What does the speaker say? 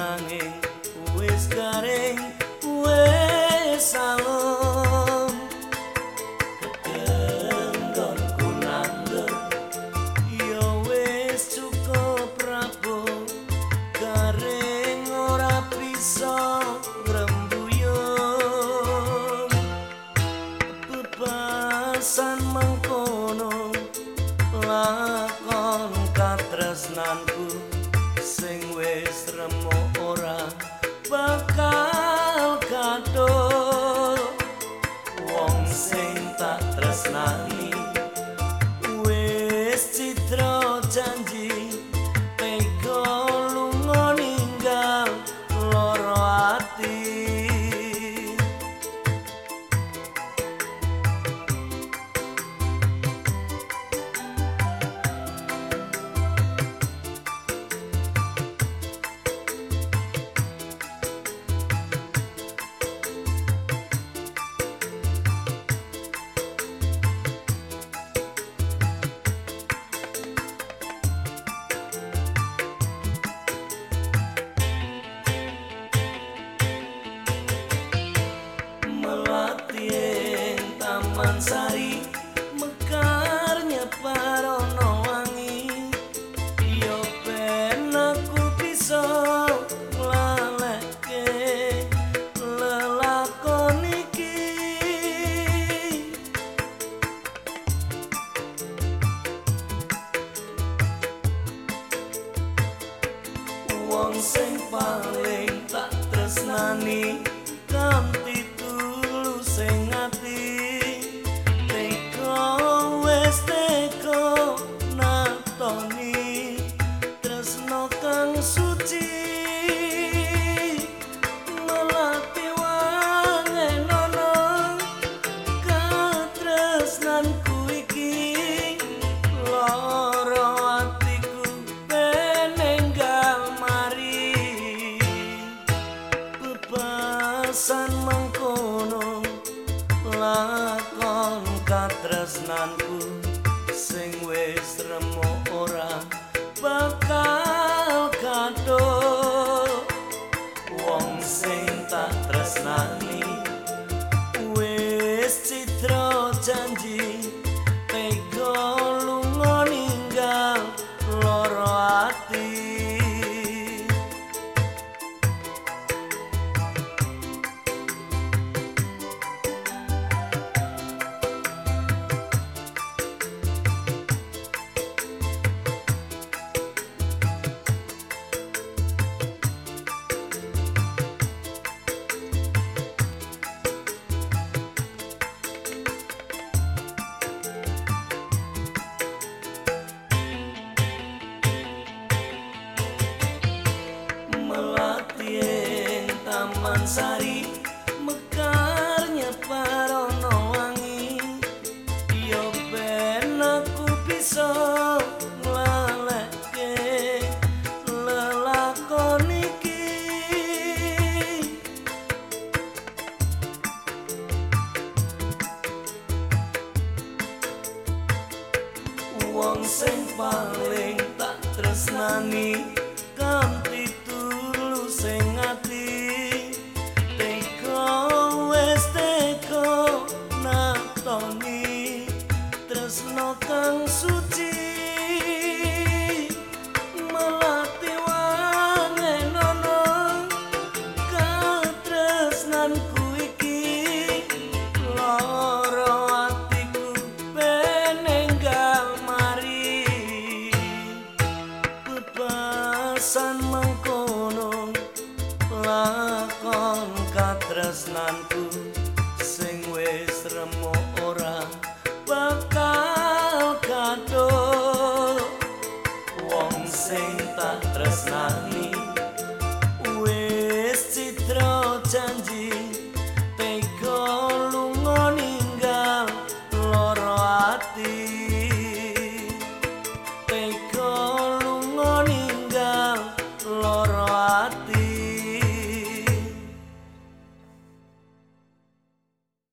nanging wis garing wis salom ketenggonku nandur yo wis cukup rapuh garing ora bisa rembuyung bebasan mengkono lakon remo ora bakal taman sari mekarnya parono wangi. Yo ben aku bisa nglaleke lelakon iki. Wong sing paling tak tresnani Snanku. Sari mekarnya parono wangi. Yo ben aku bisa nglaleke lelakon iki wong sing paling tak tresnani kanthi wis remo